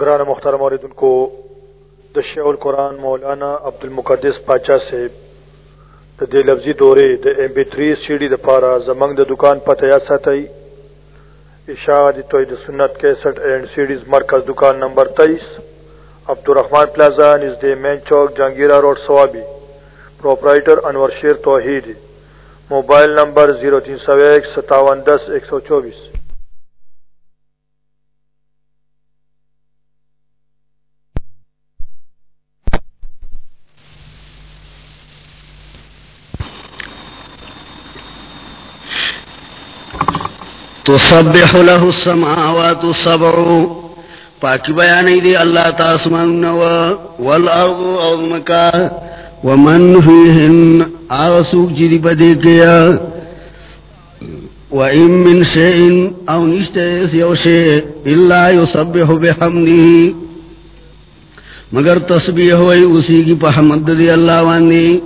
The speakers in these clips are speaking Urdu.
گران مختار موردن کو دشع القرآن مولانا عبد المقدس پاچا سے د دې لفظي دورې د ایم پی 3 سیډي دا پارا زمنگ دا دکان پته یا ساتي اشاعت توحید سنت 61 اینڈ سیڈیز مرکز دکان نمبر تیئیس۔ Abdul Rahman plaza نژ main chowk, Jahangira road, Swabi. Proprietor Anwar Sher Tauheed. Mobile number 03015710110 تسبح له السماوات السبع پاکی بیانی دی اللہ تاسمان والارض عظمکا ومن فیہن آغسوک جدی جی بدے کیا. وَإِن مِّن شَيْءٍ أَوْ نِشْتَيْسِ يَوْ شَيْءٍ إِلَّا يُسَبِّحُ بِحَمْدِهِ. مگر تسبیح ہوئی اسی کی پحمد دی اللہ واندی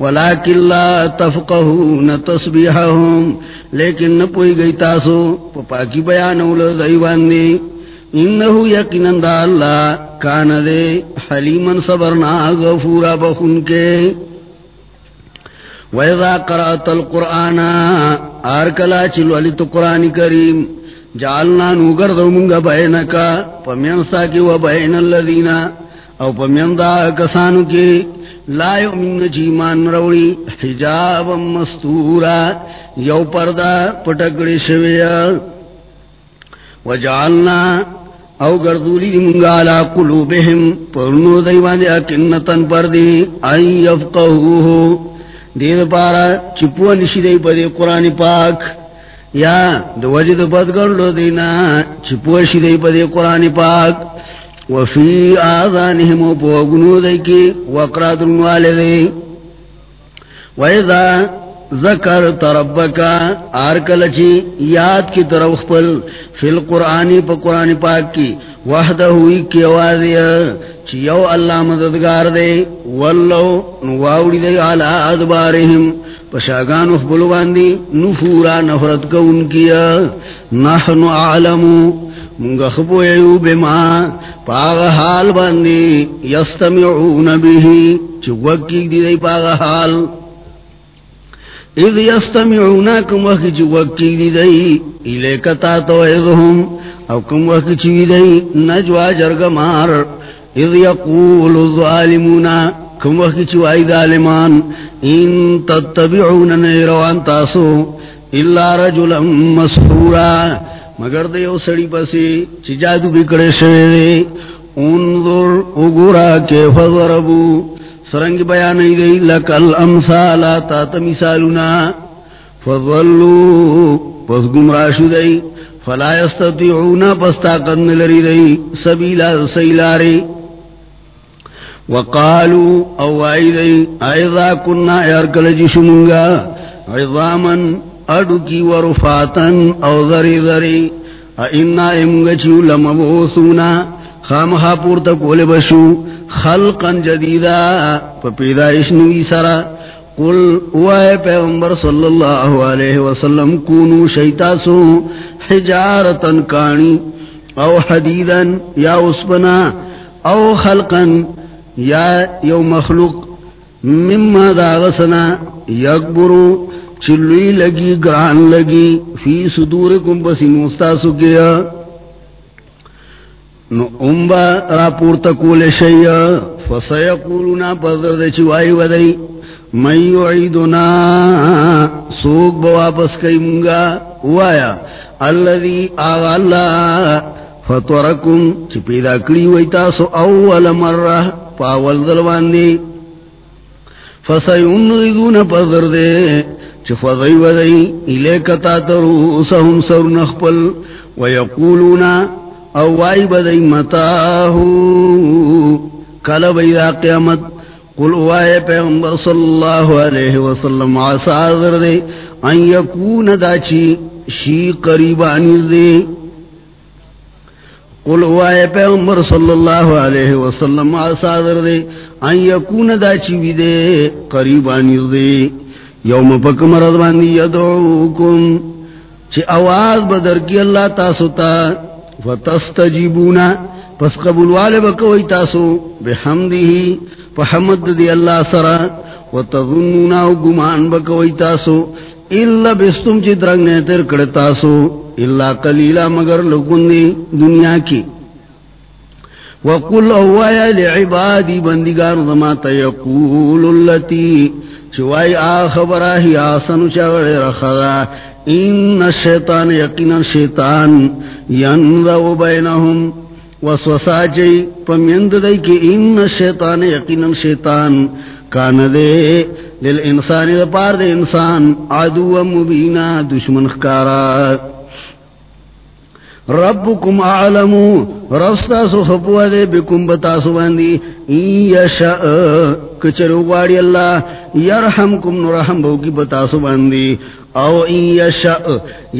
ولیکن لا تفقہون تسبیحہم لیکن نپوئی گئی تاسو پاکی بیانول دیواندی انہو یقنن دا اللہ کان دے حلیمن صبرنا غفورا بخن کے۔ وَإِذَا قَرَأْتَ الْقُرْآنَ آرکلا چلو علی تو قرآن کریم۔ جعلنا نوگر دو منگا بینکا پمینستا کی و بین اللذین۔ او پمیندا کسانو کی لا یؤمن جیمان روڑی، حجابا مستورا، یو پردہ پٹکڑی شویا۔ وجعلنا او گردولی منگا علا قلوبهم پرنو دیوان دی اکنتن پردی این یفقہوہو۔ دید پارا چپو نشی دی پا دی قرآن پاک۔ یا دو وجد بدگرلو دینا چپو نشی دی پا دی قرآن پاک۔ وفی آذانهم و پوگنو دی کی وقرات والدی ویذا ذکر تربکا آرکلچی یاد کی طرف پل فی القرآنی پا قرآن پاک کی وحدہ ہوئی کی آوازی چی یو اللہ مددگار دے واللو نواوڑی دے علا ادبارہم پشاگان اخبلو باندی نفورا نفرت کا ان کیا نحن اعلمو منگا خبو ایو بما پاغ حال باندی یستمعون بیہی چی وکی دی پاغ حال اذ یستمعون کم وقت چی وکی دی دے ایلے کتا تو ایدہم او کم وقت چی دی نجوا جرگمار اذ یقول الظالمون کم وقت چوائی ظالمان ان تتبعون نیروان تاسو الا رجلا مسحورا مگر دیو سڑی پسی چی جادو بکڑے شوئے دے۔ انظر اگورا کے فضربو سرنگ بیانی گئی لکل امثالا تات مثالنا فضلو، پس گمراشو دی فلا یستطیعون، پس طاقت نلری دی سبیلا سیلاری۔ وقالو، او آئی ایضا کننا ارکل جشنگا عظامن اڈو کی ورفاتن او ذری ذری اینا امگچیو لمبوسونا خامخا پورتا کول بشو خلقا جدیدا پا پیدایش نوی سرا قل اوائے پیغمبر صلی اللہ علیہ وسلم کونو شیطاسو حجارتا کانی او حدیدا یا اسبنا او خلقا یا یو مخلوق مما داغسنا یکبرو چلوی لگی، گران لگی، فی صدورکم پسی نوستاسو کیا نو امبا را پورتا کول شیا. فسیقولونا پذر دے چوائی ودئی من یعیدنا سوک بواپس کئی منگا وایا، اللذی آغا اللہ فتورکم چی پیدا کری ویتاسو اول مرہ پاول دلواندی فسیونغیدون پذر دے چی فضی ودئی الیکتا تروسہم سر نخپل ویقولونا او وائی بدئی متاہو. کل بیدا قیامت قل وائی پیغمبر صلی اللہ علیہ وسلم عصادر دے ان یکون داچی شی قریبانی دے. قل وائی پیغمبر صلی اللہ علیہ وسلم عصادر دے ان یکون دا داچی وی دے قریبانی دے. یوم پک مرد باندی یدعوکم، چی آواز بدر کی اللہ تاسو تا، فتستجیبونا، پس قبول والے بکوئی تاسو بحمدہی فحمد دی اللہ سرا، وتظنونا و گمان بکوئی تاسو اللہ بستم چی درنگنے تر کرتاسو اللہ قلیلہ مگر لگن دنیا کی۔ وقل اوایا لعبادی بندگان ضمات یقول اللتی چوائی آخبراہی آسن چغڑ رخدا ان الشیطان یقینا شیطان ینذو بینہم وسوسا چی پمیند دی کہ ان الشیطان یقینا شیطان کان دے للانسان دا پار دے انسان عدو مبینا دشمن خکارات ربکم اعلمو رستا سو خپوا دے بکم بتاسو باندی ایشا کچرو گواری اللہ یرحمکم نرحم بوکی بتاسو باندی او ایشا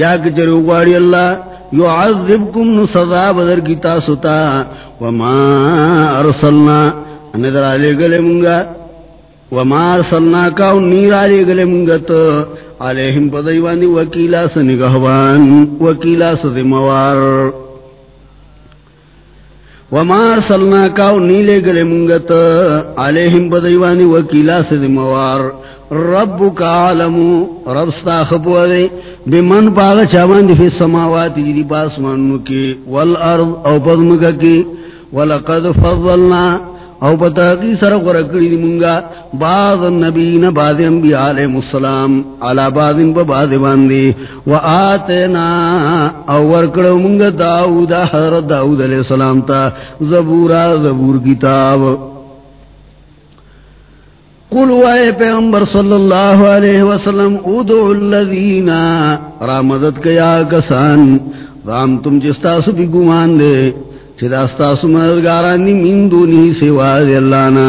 یا کچرو گواری اللہ یعذبکم نصدا بدر کی تاسو تا وما ارسلنا اندر آلے گلے منگا وما ارسلنا کاؤ نیر آلے گلے منگا علیہم پدیوانی وکیلا سنگہوان وکیلا سدموار وما ارسلنا کاو نیلے گلے منگت علیہم پدیوانی وکیلا سدموار ربک عالمو رب ستا خبو دے بمن پاغ چاوان دی فی السماواتی جدی پاسمانو کی والارض او پدمکا کی ولقد فضلنا او پتا کی سر غرکڑی دی منگا بعض النبیین بعض انبیاء علیہ السلام علا بعض انبا بعض باندی و آتینا او ورکڑو منگا داود حضرت داود علیہ السلام تا زبورا زبور کتاب. قل وائے پیغمبر صلی اللہ علیہ وسلم، ادعو اللذین را مدد کیا کسان. رام تم جستا سبی گمان دے چداستا سمدگارانی من دونی سوا دی اللہنا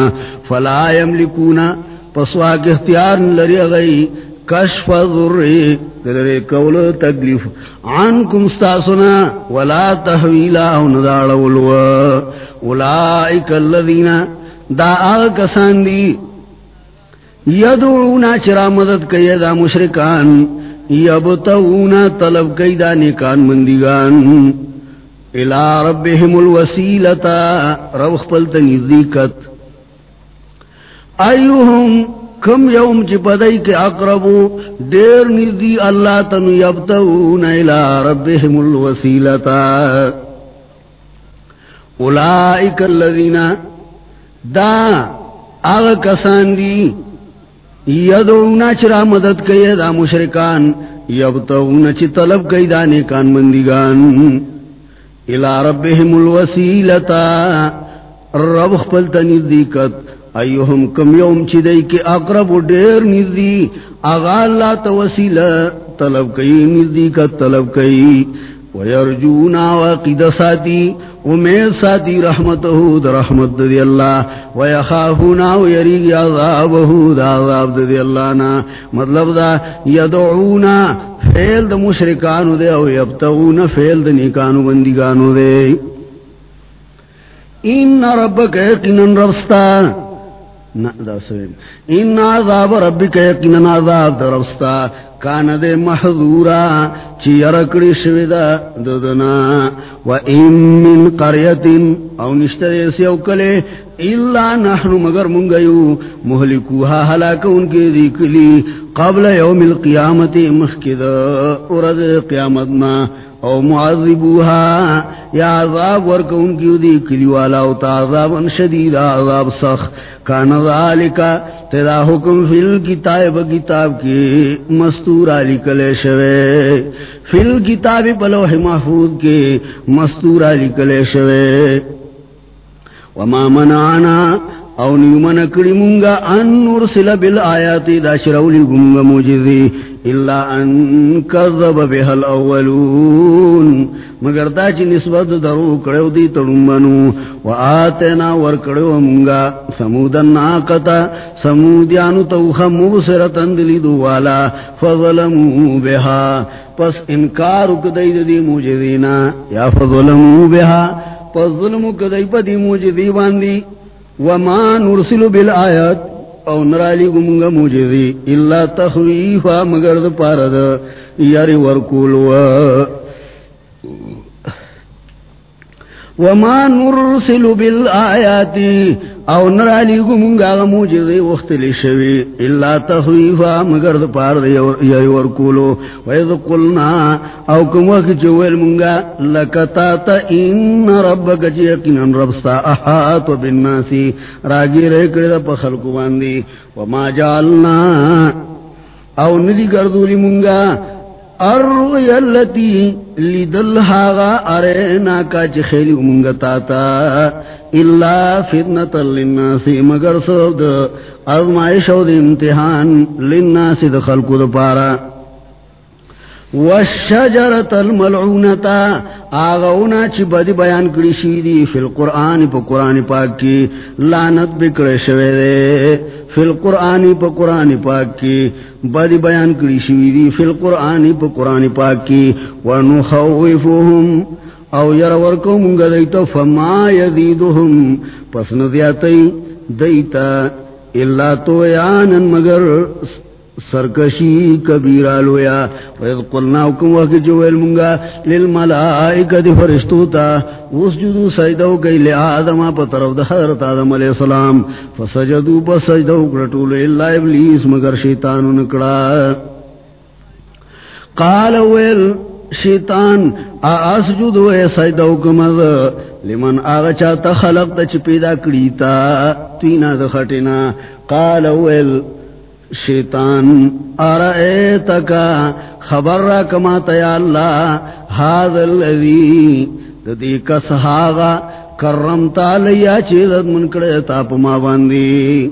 فلا یملکونا. پسواک اختیار لری غی. کشف ذری دلرے کول تکلیف. عنکم ستاسنا ولا تحویلا وندارولو اولائک اللذین. دا آغا کسان دی. یدعونا چرا مدد کئی دا مشرکان. یبتونا طلب کئی دا نیکان مندگان. الى ربهم الوسیلتا رب خپلت نزدیکت ایوہم کم یوم چی پدائی کے اقربو دیر نزدی اللہ تنو یبتون الى ربهم الوسیلتا اولائک اللذین دا آغا کسان دی یدعونا چرا مدد کئی دا مشرکان یبتون چی طلب کئی دا نیکان مندگان. الى ربهم الوسیلتا رب خپل نزدیکت ایوہم کم یوم چی دی کہ اقرب دیر نزدی اغا اللہ توسیل طلب کئی نزدیکت طلب کئی ویرجونا وقید ساتی امید ساتی رحمتہو در رحمت دی اللہ ویخافونا ویریگی عذابہو دا عذاب دی اللہ نا مطلب دا یدعونا فیل دا مشرکانو دے، او یبتغون فیل دا نیکانو بندگانو دے۔ ان ربک یقینن ربستا۔ ان عذاب ربک یقینن عذاب دا ربستا۔ کان دے محضورا، چی یرکڑی شویدہ ددنا. و این من قریت او نشتر سیو کلے اللہ نحن مگر منگیو. محلکوها حلاکہ ان کے دیکلی. قبل یوم القیامت مخکد ارد قیامتنا. او معذبوها یا عذاب ورک ان کی دی کلیوالا او تا عذابا شدید، عذاب سخ کان ذالکا تیدا حکم فی الکتاب، کتاب کی مستور علی کلے شوے۔ فی الکتاب پلوح محفوظ کے مستور علی کلے شوے۔ وما منعنا او نیمن کڑی منگا ان نرسل بالآیات دا شرولی گمگا موجزی الا ان کذب بها الاولون مگر دا چی نسبت درو کڑیو دی تڑنبنو و آتینا ور کڑیو منگا. سمودن ناقتا سمودیانو توخ مبصرتن دلی دوالا. فظلمو بها. پس انکارو کدی دی موجزینا. یا فظلمو بها. پس ظلمو کدی پا دی موجزی باندی. وما نرسل بالآیات او نرالی گمگا موجزی اللہ تخویفا مگر دا پارد یاری ورکولوا. وما نرسل بالآیات او نرالی گو منگا موجزی وقت لشوی اللہ تخویفا مگر دا پار دا یری ورکولو. وید قلنا او کم وقت جویل منگا لکتا تا ان ربک جیقنا ربستا احاط بالناسی راگی ریکڑی دا پخلقو باندی. وما جعلنا او ندی گردولی منگا الرؤيا التي لدل هاغا ارينا کا چخيلي تا الا فتنة للناس مگر سود ازمائش و امتحان للناس دخل کو پارا. والشجرة الملعونة. آغاونا چی بدی بیان کری شیدی، فی القرآن پا قرآن پاک کی لعنت بکر شوے دے. فی القرآن پا قرآن پاک کی بدی بیان کری شیدی، فی القرآن پا قرآن پاک کی. ونخوفهم، او یر ورکو منگا دیتا، فما یزیدهم. پس ندیاتی دیتا اللہ تو یانا مگر سرکشی کبیرا لویا۔ وید قلنا حکم وقت جویل منگا للملائکہ دی فرشتوتا۔ اس جدو سجدو کئی لے آدم پا طرف دا حضرت آدم علیہ السلام۔ فسجدو پا سجدو کرٹو لے اللہ ابلیس مگر شیطانو نکڑا۔ قال ویل، شیطان آسجدو اے سجدو کمد لمن آغا چاہتا خلق تا چی پیدا کریتا تینا دا خٹنا قال ویل شیطان ارائیتکا خبر را کما تیا اللہ حاض اللذی دی کسحاغا کرمتا لیا چیزت من کڑے تاپ ما باندی۔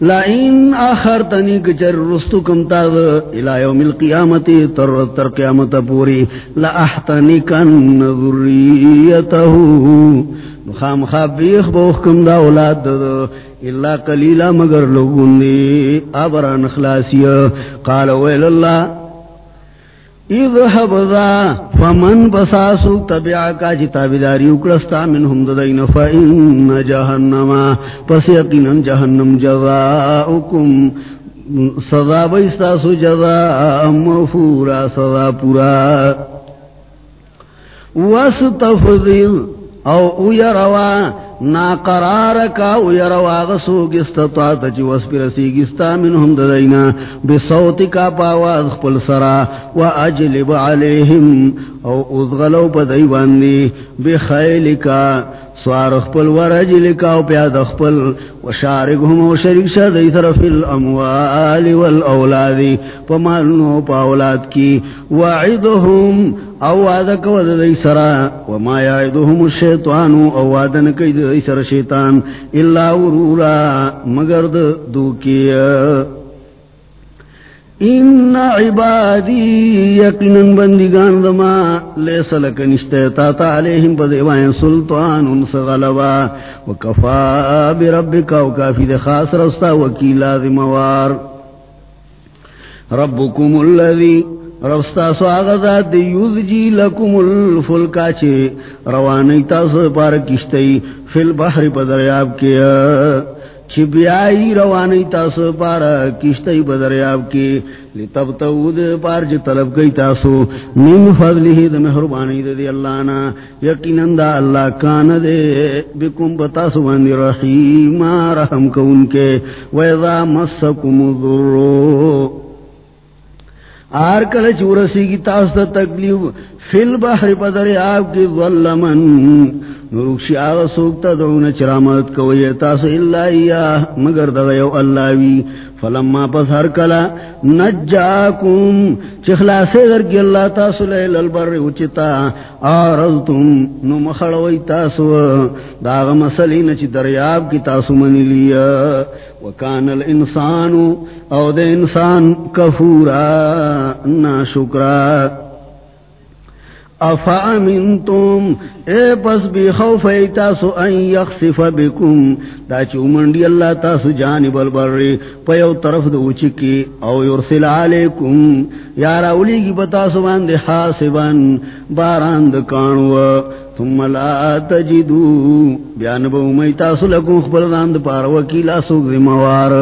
لئین آخرتنی کچر رستو کمتا دا الى یوم القیامتی تر تر قیامت پوری لأحتنکن ذریتہو۔ خام خواب بیخ بوخ کم دا اولاد دا, دا اللہ قلیلہ مگر لوگون دی. آبران خلاسی قال ویل اللہ اذهب ذا، فمن بساسو تبعاکا چی تابداری اکرستا منہم ددین فإن جہنم. پس یقینا جہنم جزاؤکم. صدا بیستاسو جزاء مغفورا صدا پورا. واستفضل او او یروا نا قرار کا ویر واغسو گستا تا چی وسپی رسی گستا منہم ددینا بصوت کا پاواز خپل سرا و اجلب علیہم او ازغلو پا دیوان دیواندی بخیل کا سوار خپل ورج لکاو پیاد خپل و شارکهم و شرک شد ایتر فی الاموال والاولادی پا مالنو پا اولاد کی وعدهم، او وعدک ود دی سرا وما یعدهم الشیطانو او وعدن کئی دی سر شیطان، الا ورورا، مگر مگرد دوکی ان عبادی یقیناً بندگان دما لیس لک نشتیتا تا علیہم پدیوائن سلطان انس غلبا وکفا بربکا وکافی دے خاص رستا وکیلا دی موار ربکم اللذی رستا سواغذات دی یوزجی لکم الفلکا چے روانی تاس پار کشتی فی البحر پدریاب کیا چی روانی تاسو پارا کشتی بدریاب کی لتب تود پار جی طلب گئی تاسو۔ من فضلی دا محربانی دا دی اللہ نا یقینن دا اللہ کان دے۔ بکم بتاسو باندی رحیم، رحم کون کے۔ ویضا مسکم ذرو آر کل چورسی کی تاس دا تکلیف فی البحر بدریاب کی ظلمن. نروکشی آغا سوکتا دعونا چرامت کوئی تاس اللہ ایاہ مگر دغیو اللہ وی. فلما پس ہر کلا نجاکم. چخلاسے درکی اللہ تاسو لیل البر اچتا آرزتم، نو مخڑوئی تاسو. داغ مسلین چی دریاب کی تاسو منی لیا. وکان الانسانو، او دے انسان کفورا، نا شکرا. افا امنتم اے، پس بی خوف ایتاسو ان یخصف بکم. دا چو منڈی اللہ تاسو جانب البری پیو طرف دو چکی او یرسل علیکم. یارا اولی کی بتاسو باندے حاسبان باراند کانو ثم لا تجدو. بیان بو میتاسو لکم خبرداند پار وکیلا سوگ دی موار.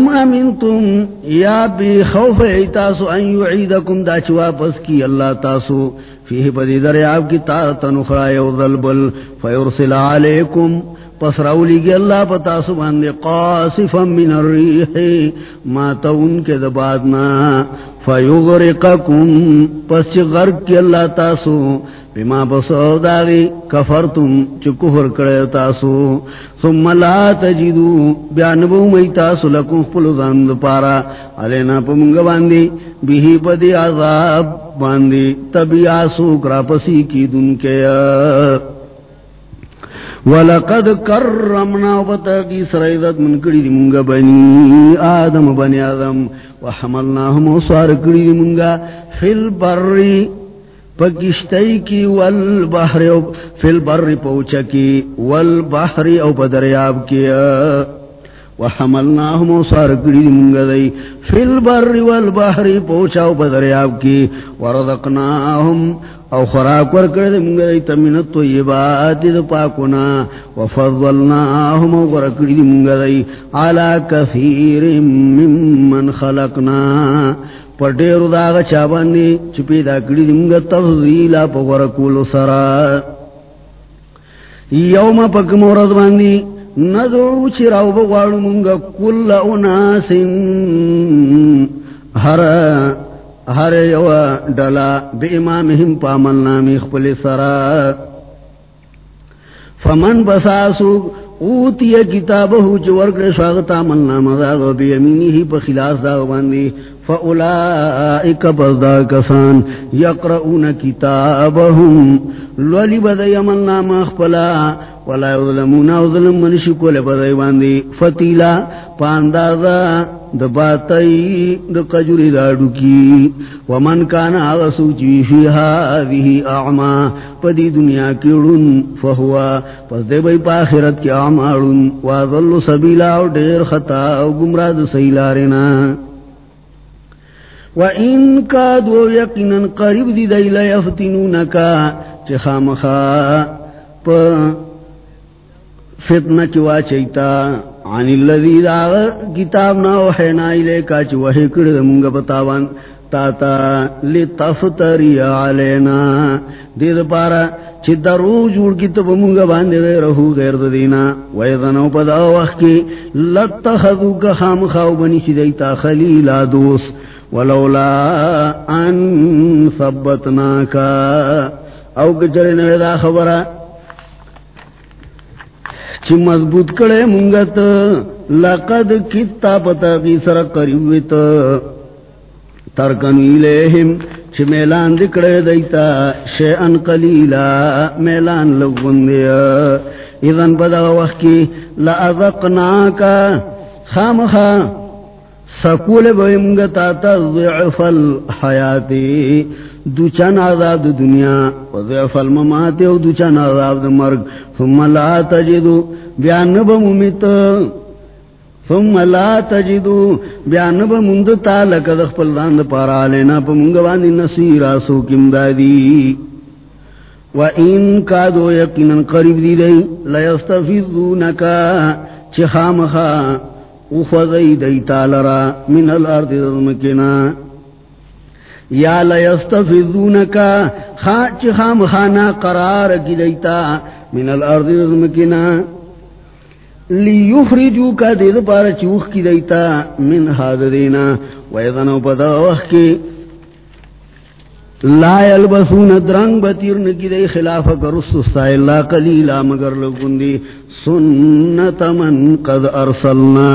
ام امنتم یا بی خوف ایتاسو ان یعیدکم دا چی واپس کی اللہ تاسو۔ فیہ پدی دریاب کی تارتن نخرائی وظلبل فیرسل علیکم۔ پس رولی گی اللہ پتا پتاسو باندے قاسفا من الریح، ما تاون کے دبادنا فیغرقکم، پس چی غرق کی اللہ تاسو، بما بسو داغی کفرتم، چی کفر کرے تاسو۔ ثم لا تجدو بیانبو می تاسو لکم پلو زند پارا۔ علینا پمنگ باندی، بیہی پدی عذاب باندی۔ تبی آسو کرا پسی کی دن کے۔ ولقد کرمنا وبتاقی سرائدت من کری دی منگا بنی آدم بنی آدم وحملناهم وصار کری دی منگا فی البری پکشتئی کی والبحر او فی البر پوچا کی والبحر او بدریاب کی وحملناهم وصار کری دی منگا دی فی البر والبحر پوچا او بدریاب کی. ورزقناهم او خراک ورکر دی منگا دی تمین الطیبات دی پاکونا. وفضلناهم او ورکر دی منگا دی علا کثیر ممن خلقنا. پٹیر داغ چابانی چپی دا کڑی دی منگا تفضیلا پا ورکول سرا. یوم پک مورد باندی ندعو چراو بغوار منگا کل اناسن ہر ہر یو ڈلا بے امامہم پامل نامی خپل سرا. فمن بساسو اوتی کتابہو چو ورکر شاغتا من نام داغ بی امینی ہی پا خلاص داغ باندی. فاولائک بزدا کسان یقرؤون کتابہم. لولی بدای من نام اخپلا ولا یظلمون ظلم من شکول بدای باندی فتیلا پاندازا د باتای د قجری داڑو کی ومن کان آغسو چی فی هذه اعما پدی دنیا کی رن فہوا پس دے بای پاخرت کی اعما رن وازل سبیلا و دیر خطا و گمراد سیلارنا وَإِن كَادُوا يَقِنًا قَرِبْ دِي دَيْلَ يَفْتِنُونَكَ چه خامخا پا فتنہ چوا چیتا. عن اللذی دا کتابنا وحینا الیکا چو وحی کرد منگا بتاوان تاتا لتفتری علینا. دید پارا چی درو جوڑ کی تب منگا باندے غیرہو غیر دینا. ویدنو پدا وقت کی لتخذو کا خام خاو بنی سی دیتا خلیلا دوست ولولا ان ثبتناکا. او گجرے نوے دا خبرہ چی مضبوط کڑے منگت لقد کتا پتا کی سر قریبت ترکنی لیہم چی میلان دکڑے دیتا، شیئن قلیلا، میلان لگون دیا اذن پدا وقت کی لأذقناکا خامخا، سکول بہمگتا تا ضعف الحیاتی۔ دو چن عذاب دو دنیا و ضعف الممات و دو چن عذاب دو مرگ. ثم لا تجدو بیان بمومیت ثم لا تجدو بیان بموندتا لکد اخپل داند پارا لینا پا منگوانی نصیرا سوکم دادی. و این کادو یقینا قریب دی دی لیستفیدونکا چی خامخا اخوضی دیتا لرا من الارد دمکنا یا لیستفیدونکا خاچ خام خانا قرار کی دیتا من الارد دمکنا لیخرجو کا دید پارا چوخ کی دیتا من حاد دینا ویدنو پدا وقت کی لا یلبسون درنگ بطیر نکی دی خلاف کرسستا اللہ قلیلا مگر لگن دی سنت من قد ارسلنا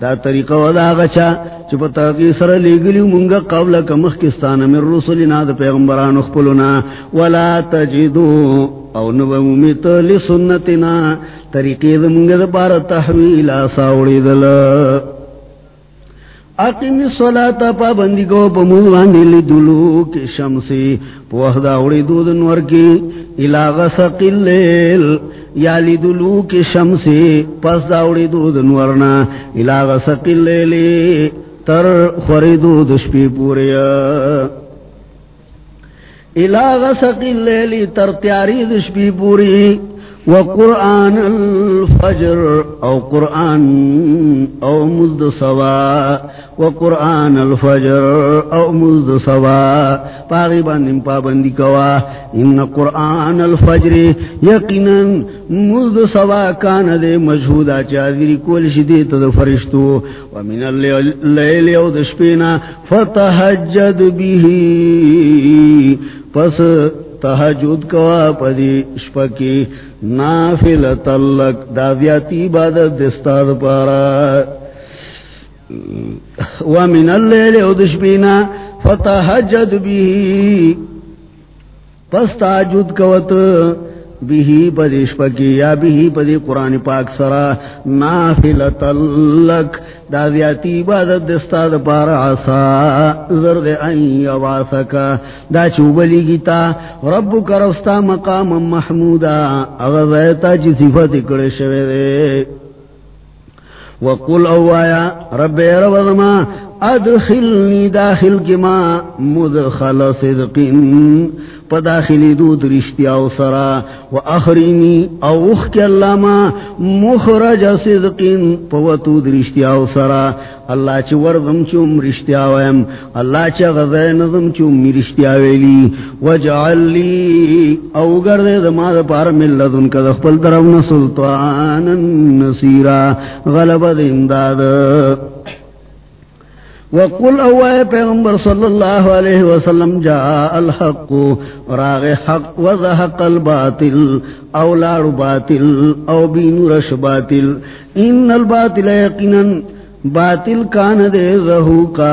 دا طریقہ ودا غچا چپا تاقی سر لیگلی منگا قبل کمخکستان من رسولنا دا پیغمبران اخپلنا ولا تجدو او نبمومیت لسنتنا. طریقی دا منگا دا تحویل تحویلا ساوڑی دلا اقیم الصلاة پا بندی کو پا موزوانی لی دلوک شمسی پا وحدا اوڑی دود نور کی الى غسق اللیل، یا لی دلوک شمسی، پس دا اوڑی دود نورنا الى غسق اللیلی تر خوری دود شپی پوریا. الى غسق اللیلی تر تیاری دشپی پوری. وقرآن الفجر او قرآن او مزد سوا، وقرآن الفجر او مزد سوا. پاغی باندیم پابندی کوا. ان قرآن الفجر یقینا مزد سوا کان دے مجھودا چاذری کول شدیت دے فرشتو. ومن اللیل او دشپینا فتحجد بیہی پس تحجد کوا پدی شپکی نافل تلک دا دادیاتی عبادت دستاد پارا. ومن اللیل او دشبینا فتحجد بیہی پس تحجد کوت بھی پدیش پکی یا بھی پدی قرآن پاک سرا نافلت لک، دا دیاتی عبادت دستا دا پارا عصا زرد این یواسکا، دا چوبلی گیتا رب کرفستا مقام محمودا اغزیتا چی صفت اکڑ شوے دے۔ وقل اوایا رب رب ضما ادخلنی داخل کما مدخل صدقین پداخلی دود رشتی او سرا و اخرینی او اخ کے اللہ ما مخرج صدقین پوتود رشتی او سرا اللہ چی وردم چوم رشتی آویم، اللہ چی غزای نظم چوم می رشتی آویلی. و جعل لی او گردے دما دا پار ملدن کا دخپل درون سلطانا نصیرا، غلب دنداد وقل اوائے پیغمبر صلی اللہ علیہ وسلم جا الحق، راغ حق وزحق الباطل، او لار باطل، او بین رش باطل. ان الباطل یقینا، باطل کان دے زہو کا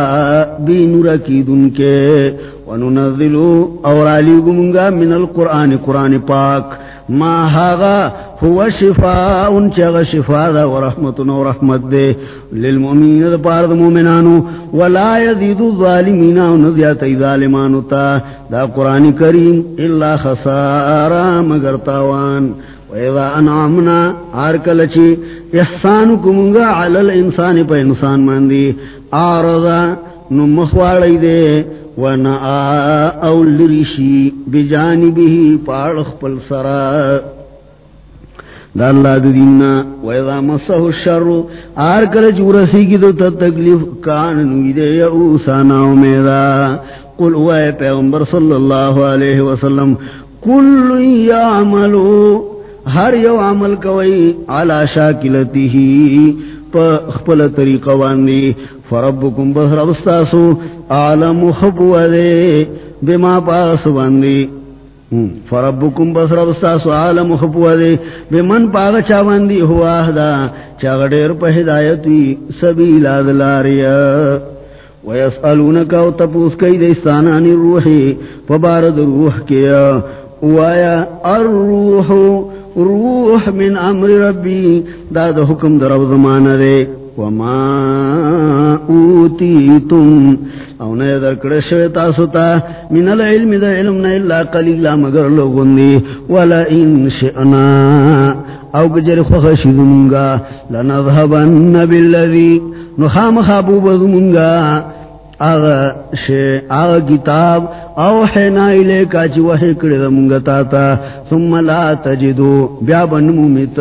بین رکی دن کے. وننزلو اور علی گمگا من القرآن، قرآن پاک. ما هاغا هو شفاء چغ شفاء دا ورحمتنا ورحمت دے. للمؤمنین دا پارد مومنانو. ولا يزيد الظالمین ونزیات ظالمانو تا. دا قرآن کریم الا خسارا، مگر تاوان. وَإِذَا أَنْعَمْنَا عَرْكَلَچِ احسانکمگا علی الانسان پا انسان ماندی. آرضا نمخوالی دے. ونعا اول رشی بجانبی پاڑخ پل سرا. دا اللہ دینا ویدا مسح الشر آرکل جورسی کی دو تتکلیف کاننوی دے یعوسانا امیدا قل وے پیغمبر صلی اللہ علیہ وسلم، کل یعملو، ہر یو عمل کوئی علا شاکلتی ہی پا خپل طریقہ واندی فربکم بس ربستاسو عالم خبو دے بما پاس واندی فربکم بس ربستاسو عالم خبو دے بمن پاگ چا واندی ہوا دا چا غدیر پا ہدایتی سبیل آدلاریا ویسألونکا و تپوس کئی دیستانانی روحی. پبارد روح کیا. وایا الروحو روح من امر ربی. دا دا حکم در او زمان رے وما اوتیتم. او نے در کڑشوی تاسو تا من العلم دا علم نا اللہ قلیلا مگر لوگن دی ولا ان شئنا او گجر خوخشی دمونگا لنذهبن باللذی نخام خابو بزمونگا آغا شے، آغا کتاب او حینا الے کاچی وحی کردہ منگتا تا ثم لا تجدو، بیا بنمومیت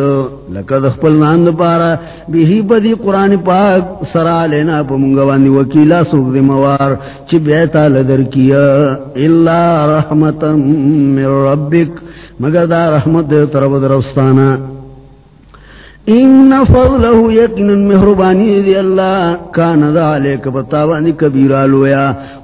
لکد اخپل ناند پارا، بیہی بدی قرآن پاک سرا لینا پا منگواندی وکیلا سوک دی موار، چی بیتا لدر کیا اللہ رحمتا من ربک، مگر دا رحمت دے طرف درستانا ان فضله یقینا مہربانی دی اللہ کان ذالک بتاوانی کبیرہ لویا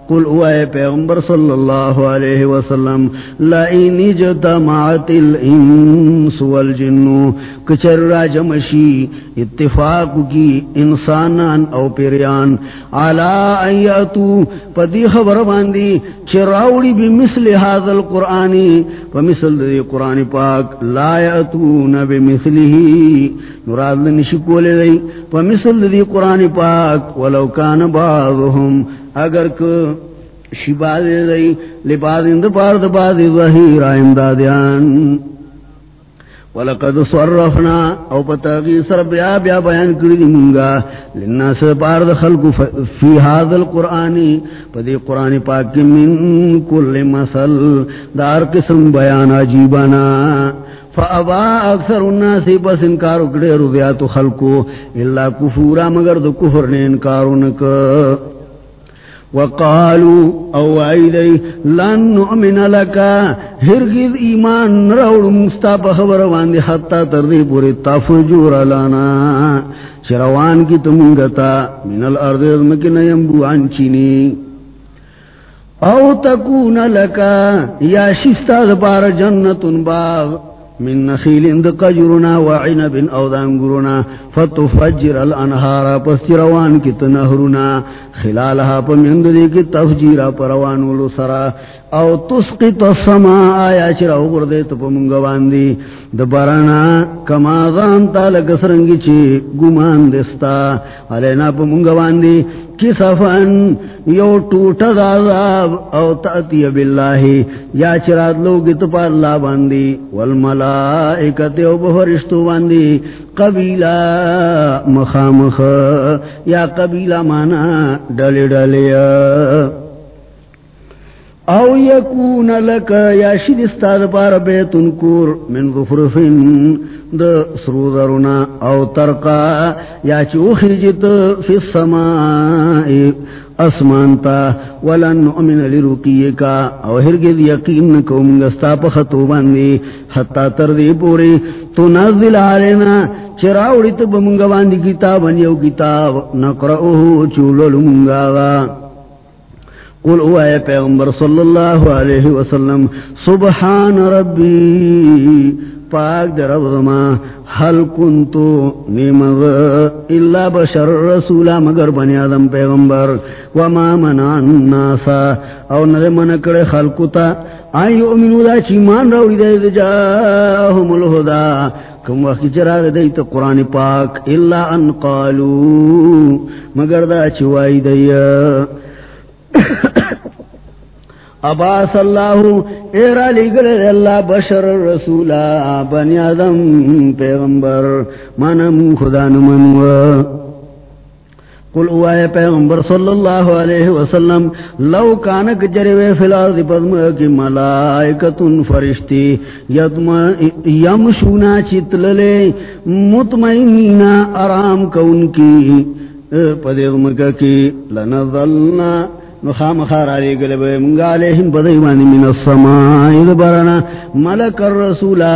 قل اوائے پیغمبر صلی اللہ علیہ وسلم لئین اجتماعت الانس والجنو کچر را جمشی اتفاق کی انسانان او پیریان. علا ایتو پدی خبر باندی چراوڑی بمثل حاضر القرآنی پمثل دی قرآن پاک، لا یتون بمثلی نراد نشکولے دی پمثل دی قرآن پاک، ولو کان بعضهم اگر کو شبا دے دی لباد اند پارد باد ظہیر امدادیان ولقد صرفنا، او سر بیا بیا بیان کردی منگا خلق فی پدی قرآن پاک من کل مسل دار قسم بیان عجیبانا۔ فابا اکثر الناس، بس انکار اکڑے رضیات خلقو۔ اللہ کفورا، مگر دو کفر نے انکار انک وقالو او آئی لن نؤمن لکا ہرگز ایمان روڑ مستا پخبر واندی حتی تردی پوری تفجور لانا. چروان کی تمنگتا من الارض ازمکن ینبوان چینی او تکون لکا، یا شستا دپار جنت باغ. من نخیل اند قجرنا وعنب او دانگرنا فتفجر الانهار پس روان کی تنہرنا خلالها پا مند دی کی تفجیرا پروان ولو سرا. او تسقط السماء آیا چرا اغردے تو پا منگوان دی. دبرانا کما ظانتا لگسرنگی چی گمان دستا. علینا پا منگوان دی. کسفن یو ٹوٹا دا عذاب او تاتی باللہ۔ یا چرات لوگ تپا اللہ باندی، والملائکت او بفرشتو باندی۔ قبیلہ مخامخ، یا قبیلہ مانا ڈلی ڈلی او یکون لک یا شد استاد پار بیتن کور من ظفرفن د سرو درنا او ترقا، یا چو خرجت فی السماء اسمانتا ولن نؤمن لرقیکا، او ہرگز یقین نکو منگستا پخطو باندی، حتی تردی پوری، تو نازل آلینا چراوڑی تب منگا باندی کتابا یو کتاب، نقرأوه چولو لمنگاغا قل او اے پیغمبر صلی اللہ علیہ وسلم، سبحان ربی، پاک در ربما حل کنتو نیمغ اللہ بشر رسولا مگر بنی آدم پیغمبر، وما منع الناسا او ندے منکڑ خلقتا آئی امینو دا چیمان روڑی دے جاہم الہدا، کم وقت چراغ دیتا قرآن پاک اللہ ان قالو، مگر دا چوائی دیا اباس اللہ ایرا لگل اللہ بشر رسولا، بنی آدم پیغمبر، منم، خدا نمنو قل اوائے پیغمبر صلی اللہ علیہ وسلم، لو کانک جروے فی الارض پدم کی ملائکتن فرشتی یمشونا چتللے مطمئنینا آرام کون کی پدغمکا کی لنظلنا نخام خار علی گلب منگا علیہم بدیوانی من السماء دبرنا ملک الرسولا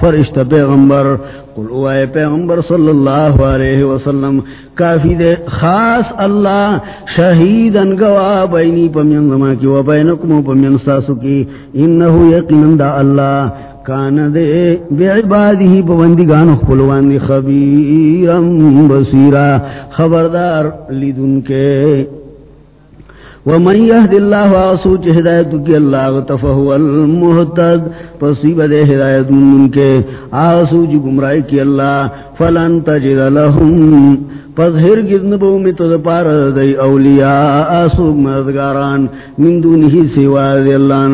فرشت پیغمبر. قل اوائے پیغمبر صلی اللہ علیہ وسلم، کافی دے، خاص اللہ، شہیدن گوا بینی پمین زمان کی و بینکم و پمین ساسو کی. انہو یقین دا اللہ، کان دے بعبادی بوندگان خلوان دی خبیرم بصیرا. خبردار لیدن کے ومن يهد الله واسوچ ہدایت کی اللہ تفہو المحتد پسیب دے ہدایت من کے آسوچ گمرائی کی اللہ، فلن تجد لهم، پس ہرگز نبو میں تو پار دی اولیاء آسوک مدگاران من دونہی سوا دی اللہ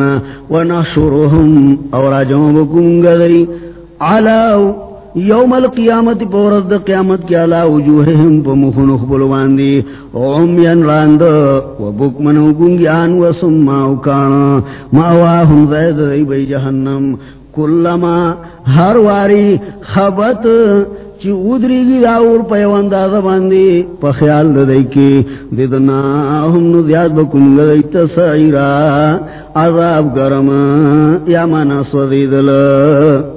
ونحشرهم، اور آجم بکنگ دی علاو یوم القیامت پورد قیامت کی علا وجوہہم پا مخنخ بلواندی عمین راند و بکمنو گنگیان و سماو کانا ماواہم زید دی بی جہنم. کلما ہر واری خبت چی ادری گی داور پیواندا زباندی پا خیال دی کی دیدنا ہم نزیاد بکم گئی تسعیرا عذاب گرم، یا مانا سوزیدل،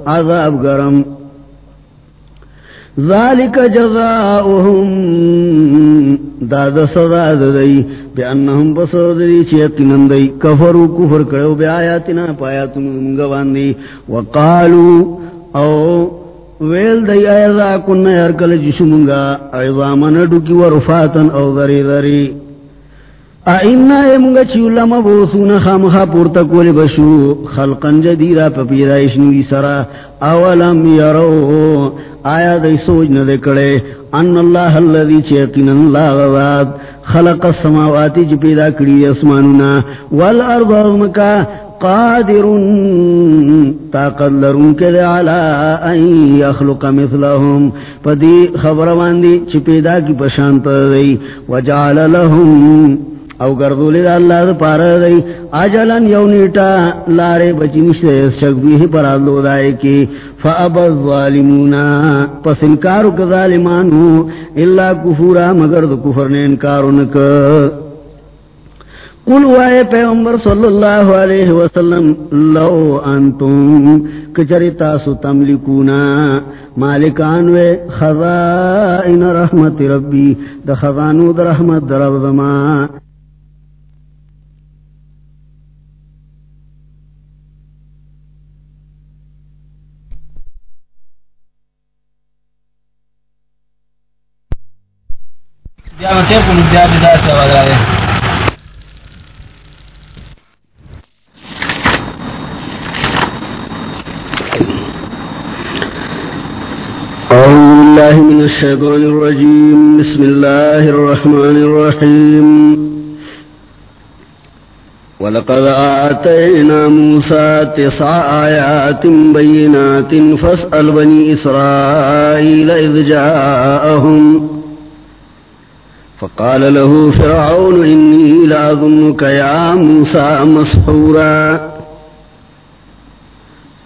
عذاب گرم. ذالک جزاؤہم داد سزا ددئی بے انہم بصدری چیتنن دی کفرو کفر کرو بے آیاتنا پایاتن منگوان وقالو، او ویل دی ایضا کن یرکل جشمنگا عظامن ڈکی ورفاتن او ذری ذری اینا ایمگا چیولا مبوسون خامخا پورتا کولی بشو، خلقا جدیدہ پا پیدایشنگی سرا، اولم یرو، آیا دی سوچ ندکڑے ان اللہ اللذی چیقین اللہ غذات خلق السماواتی چی پیدا کری اسمانونا، والارض ازمکا قادر طاقت لرون کے دے علا این یخلق مثلهم پدی خبر واندی چی پیدا کی پشانت دی، وجعل لهم او گردولی دا اللہ دا پارا دی. آجلن یو نیٹا لارے بچی نشتے شکبیہ پر آدلو دائے کی. فعب الظالمونا پس انکارو کا ظالمانو اللہ کفورا مگر دا کفر نے انکارو نکا قل وائے پیغمبر صلی اللہ علیہ وسلم، لو انتم کچری تاسو تملکونا. مالکان وے، خزائن رحمت ربی، دا خزانو دا رحمت دا رب زمان بیا مته کو بیا بیا څه وایي بالله من الشيطان الرجيم بسم الله الرحمن الرحيم ولقد آتينا موسى تسع آيات بينات فاسأل بني إسرائيل إذ جاءهم فقال له فرعون إني لأظنك يا موسى مسحورا.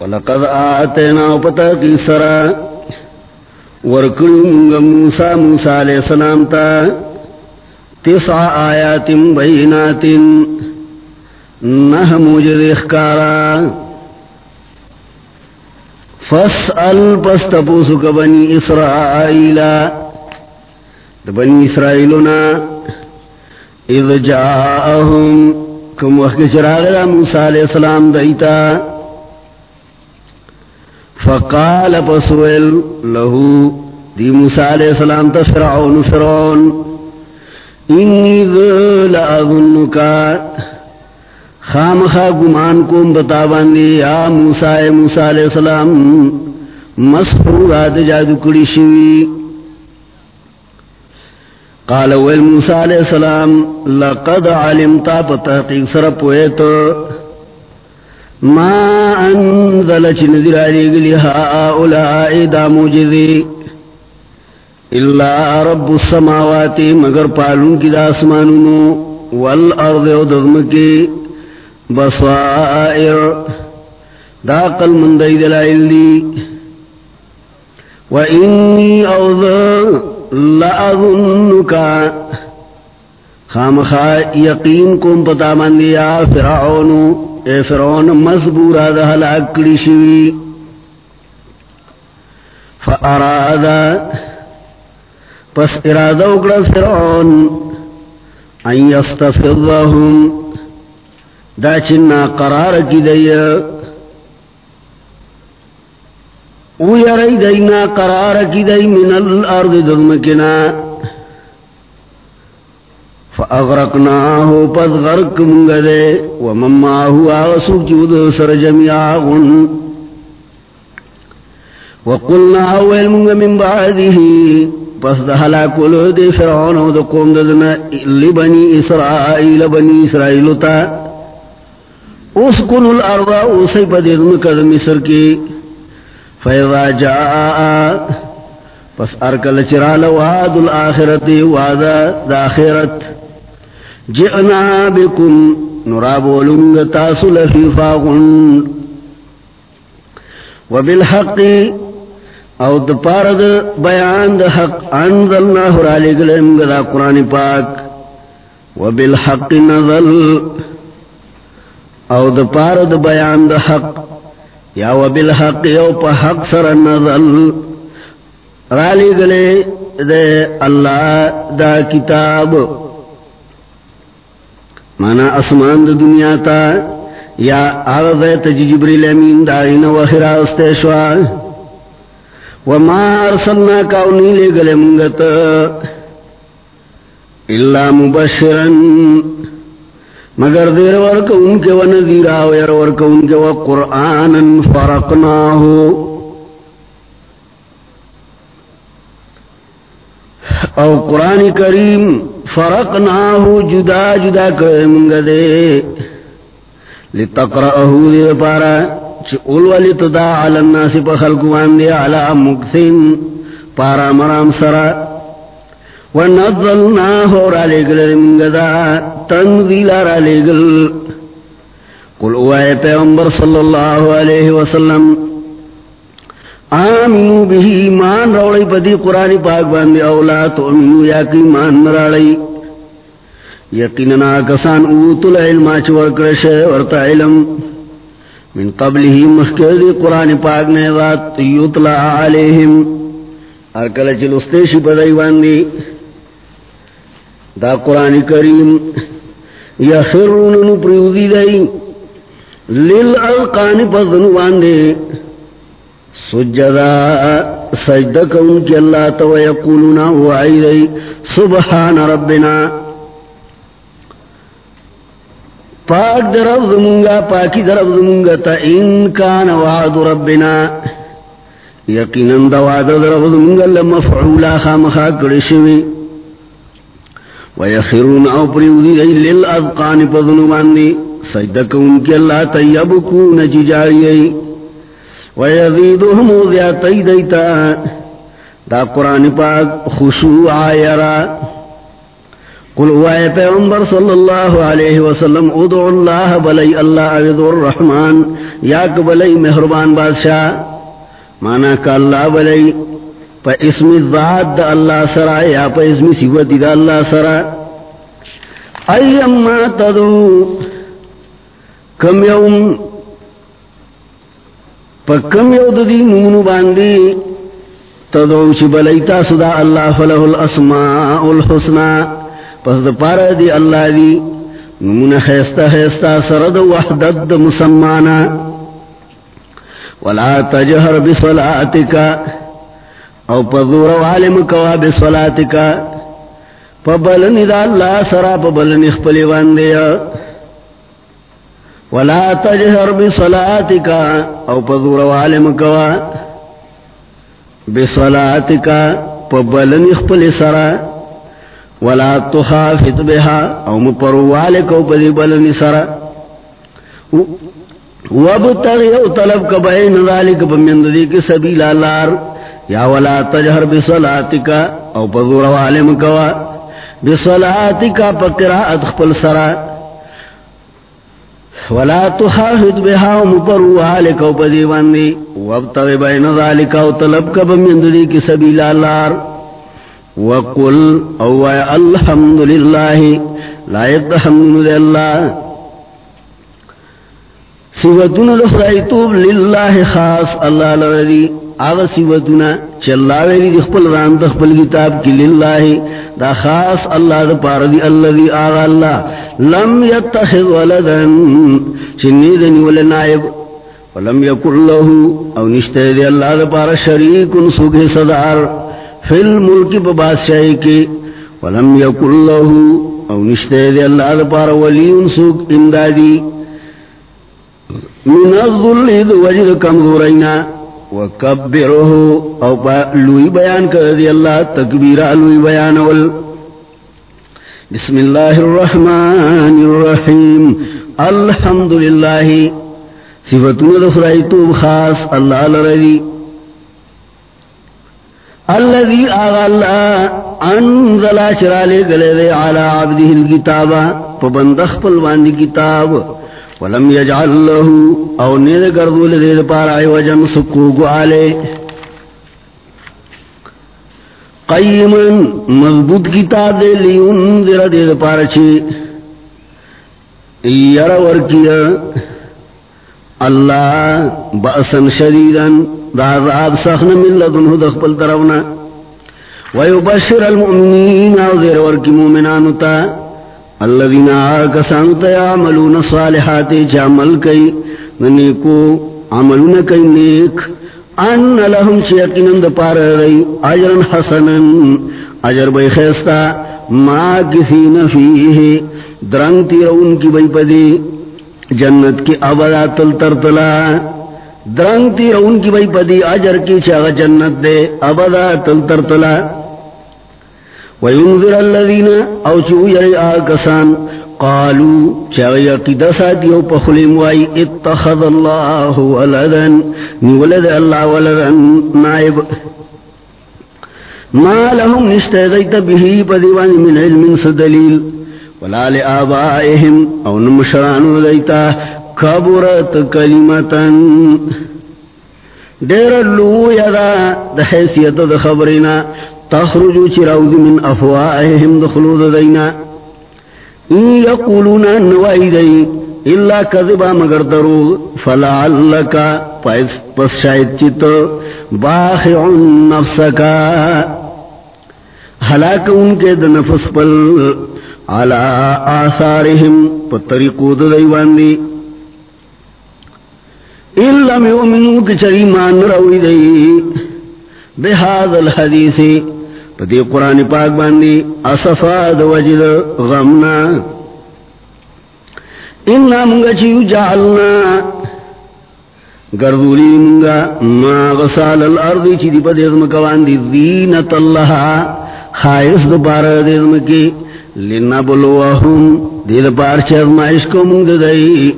ولقد آتينا وپتاقی سرا ورکلنگ موسیٰ موسیٰ علیہ السلام تا تسع آیات بینات نہ موجد اخکارا فاسأل پس تپوسک بنی اسرائیلا بنی اسرائیلنا اذ جاءهم کم وقت چراغ دا موسیٰ علیہ السلام دیتا فقال پسویل لہو دی موسیٰ علیہ السلام تا فرعون فرعون، انی ذل اظنکا خامخا گمان کم بتا باندی یا موسیٰ موسیٰ علیہ السلام مسحورات جادو کڑی شوی. قال ویل موسیٰ علیہ السلام، لقد علمت علمتا پتحقیق سرپویتو ما انزل چنزل علیگ لها اولائی دا موجزی اللہ رب السماوات مگر پالون کی دا اسمانونو والارض و دضمکی بصائر. دا قل من دی دلائل دی و انی لأظنکا خامخا یقین کم پتا من دیا فرعونو اے فرعون مزبورا دا حلاک کری شوی. فارادا پس ارادہ اکڑا فرعون. ان یستفضهم. دا چنا قرار کی دیا او یری دینا قرار کی دی من الارض دزمکنا. فاغرقناه پس غرق منگا دے. ومماہو آغسو چود سر جمعاغن وقلنا اول منگا من بعده پس دا حلاکولو دے فرعون و دا قوم ددنا لبنی اسرائیل، بنی اسرائیل تا. اسکن الارض اسی پا دیدن کد مصر کی. فیضا جاء پس ارکل چرال وعد الاخرت وعد دا آخرت جئنا بكم. نراب ولنگ تاسل فی فاغن. وبالحق. او د پارد بیان د حق. انزلنا رالی گلیم گدا قرآن پاک. وبالحق نزل. او د پارد بیان د حق. یا وبالحق او پا حق سر نزل. رالی گلے، دے اللہ دا کتاب. مانا اسمان دا دنیا تا، یا آغذیت جی جبریل امین دارین و خراستے شوا. وما ارسلنا کاؤنی لے گلے منگت. اللہ مبشرن. مگر دیر ورک ان کے و نذیرہ و یر ورک ان کے و قرآنا فرقناہو. او قرآن کریم فرقناہو جدا جدا کرے منگ دے. لتقرأہو دے پارا چی اولولی تدا علی الناس پا خلقوان دے علا مکثن پارا مرام سرا ونزلناه را لگل منگدا تنزیل را لگل قل اوائے پیغمبر صلی اللہ علیہ وسلم. آمینو بھی ایمان روڑی پدی قرآن پاک باندے اولا تو امینو یا کی ایمان مراڑی یقیننا کسان اوت العلم چور کرش ورطا علم. من قبله مخکر دی قرآن پاک نے ذات یطلع علیہم. ارکل چلستیشی پدائی باندی. دا قرآن کریم یخرون نپریوزی دی للعلقان پزنوان دے سجدہ سجدہ کون کی اللہ تو یقولونا وعی دی سبحان ربنا. پاک در رب زمونگا پاکی در رب زمونگا تا انکان وعد ربنا. یقینا دا وعد در رب زمونگا لمفعولا خامخا کرشوی ویخرون او پریوزی دی للعلقان پزنوان دی سجدہ کون کی اللہ تیبکون ججاری ویزیدهم زیادتی دیتا دا قرآن پاک خشوع آیرا قل وائے پیغمبر صلی اللہ علیہ وسلم، ادعو اللہ بلی اللہ عوض الرحمن یاک بلی مہربان بادشاہ، مانا کا اللہ بلی پا اسم ذات دا اللہ سرا یا پا اسم سیوتی دا اللہ سرا. ایما تدعو. کم یوم پا کم یو دا دی نونو باندی تدعو چی بلیتا صدا اللہ فلہ الاسماء الحسنہ. پس دا پارا دی اللہ دی نمون خیستا خیستا سرد وحدد مسمانا ولا تجہر بصلاتکا او پذور والم کوا بصلاتکا پبلنی دا اللہ سرا پبلنی اخپلی واندیا ولا تجہر بصلاتکا او پذور والم کوا بصلاتکا پبلنی اخپلی سرا ولا تخافت بها، او مپروالک او پدی بلنی سرا وابتغی او طلب کا بین ذالک بمیند دی کی سبیل اللار یا ولا تجہر بصلاتکا او پذور والم کوا بصلاتکا پکراعت خپل سرا ولا تخافت بها او مپروالک او پدی باندی وابتغی بین ذالک او طلب کا بمیند دی کی سبیل وقل او الحمد للہ لا يتحمد اللہ سیوتنا دخلائیتوب للہ خاص اللہ لردی آغا سیوتنا چلاوے چلاویلی دخپل ران دخپل کتاب کی للہ دا خاص اللہ دا پاردی اللہ دی آغا اللہ لم يتخذ ولدن چنی دنی ولنائب ولم یکن لہو او نشتے دی اللہ دا پار شریکن سکھ صدار فی الملک پا بادشاہی کی ولم یکن لہو او نشتے دے اللہ دا پارا ولی انسوک امدادی من الظلی دو وجد کمزورینا وکبرہو، او پا لوی بیان کر دی اللہ تکبیرہ لوی بیان ول بسم اللہ الرحمن الرحیم. الحمدللہ. صفتون دفرائی توب خاص، اللہ لردی الذي اغلا انزل شرالے گلے دے على عبده الكتاب فبندخ پلوان دی کتاب. ولم يجعل له او نید گردول دے پارا وجن سکو گوالے. قیما مضبوط کتاب دے لینذر دے پارا چی. یرور کیا. اللہ بأسا شدیدن دا عذاب سخن من لدنه دخپل طرفنا ويبشر المؤمنين او ذر ورکی مومنانتا الذين آکسانتا يعملون صالحات چعمل کئی ننیکو عملون کئی نیک ان لهم شیقنن دا پار رئی عجرن حسنن عجر بی خیستا ما کسین فیه درنگ تیرون کی بی پدی جنت کی ابدا تل ترتلا درنگ تیر کی بھائی پدی اجر کی چاغ جنت دے ابدا تل ترتلا وینذر الذین او چو یری آکسان قالو چاغ یقید ساتیو پخلیم وائی، اتخذ اللہ ولدن نولد اللہ ولدن نائب. ما لهم نشتہ به پدیوان من علم سدلیل ولا لآبائهم او نمشرانو دیتا، کبرت کلمتن دیر اللو یدا دا حیثیت دا خبرنا تخرجو من افوائهم دخلو دا دینا۔ این یقولون انوائی دی اللہ کذبا مگر درو فلعلکا پس شاید چیت باخعن نفسکا حلاک ان کے دنفس پل علا آثارهم پتریقو دیوان دی لم یؤمنو، کچری مان روی دی۔ بہاد الحدیث پتی قرآن پاک باندی اصفاد وجد غمنا. انا منگا چیو جعلنا. گردولی منگا ما غسال الارض چی دی پتی ازمکوان دی زینت اللہ خائص دو دپار دیزمکی لنبلوہم دید پار چرمائش کو منگ دی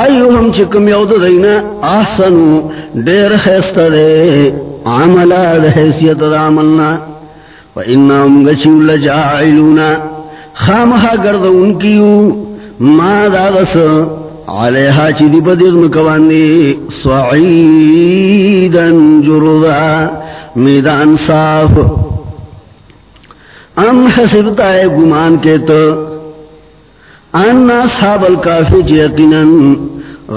ایوہم چکم یود دینا آسنو دیر خیست دے. عملا دے حیثیت دا عملنا و انہم گچیو لجاعلونا خامہا گرد ان کیو ما داغس علیہا چی دی پدیز مکوان دی سعیدن جردا میدان صاف. ام حسبتا ہے گمان کے تو ان اصحاب الكافی یقینا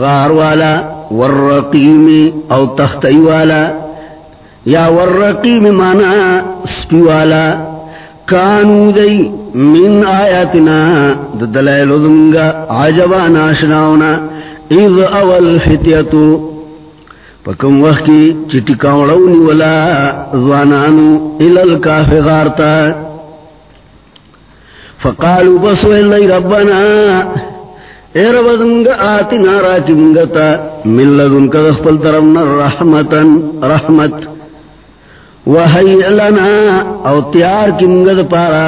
غار والا، والرقیم او تختی والا یا والرقیم مانا، سپی والا، کانو دی من آیاتنا دلائل دمگا عجبا ناشناونا، اذ اول فتیتو پکم وقت کی چٹکاوڑونی ولا زوانانو الالکاف غارتا فقالوا بسو اللہ ربنا، اے رب دنگا آتنا راکی منگتا من لدن کا دخپل طرفنا رحمتا رحمت۔ وحی لنا او تیار کی منگد پارا